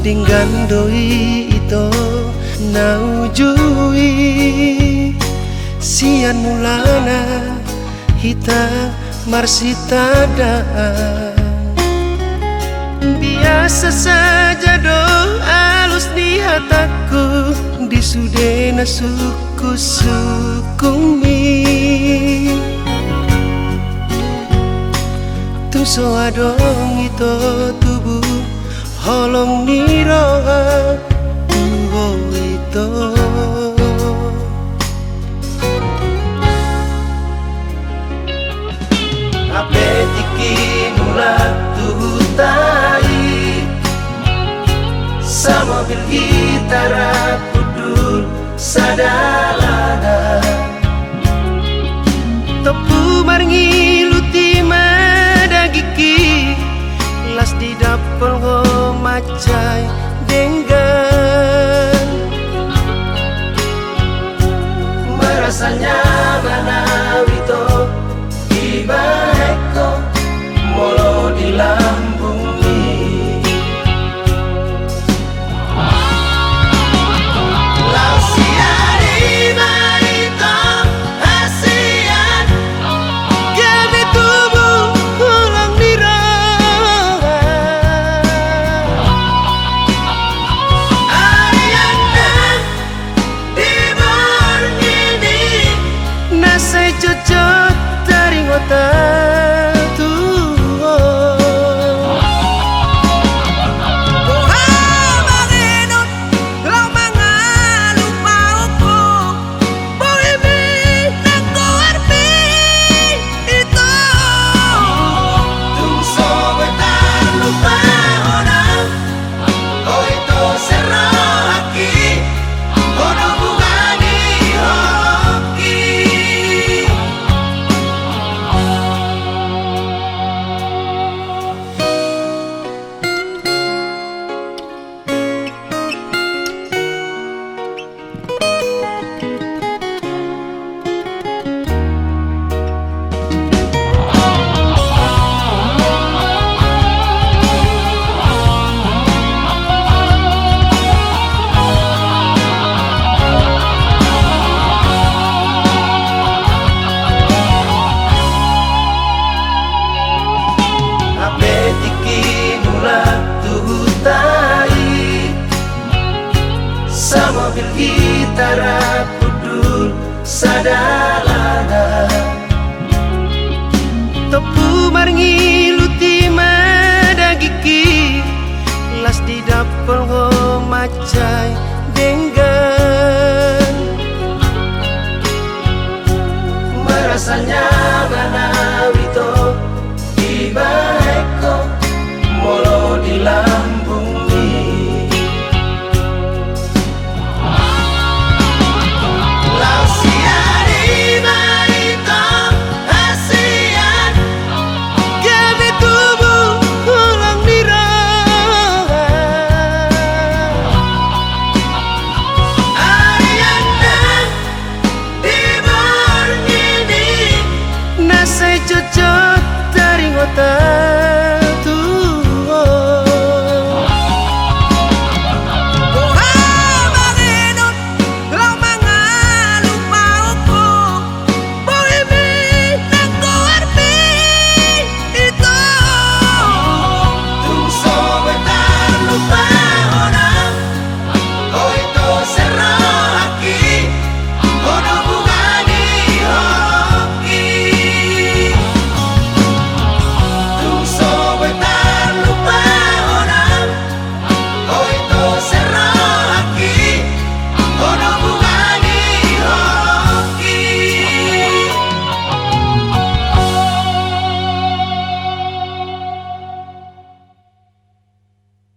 Dinggandoi ito naujui Sian mulana hita marsitada Biasa saja doa alus di hataku Di sudena suku sukumi Tu so adong ito tubuh holong niroha tuho ito. Ape tiki Sama bil gitara pudul sadalana Topu maringi luti madagiki Las di dapur ho macai just Itara kudur sadalana Tepu marngi luti madagiki Las di dapel ho macai denggan. Merasanya nyaman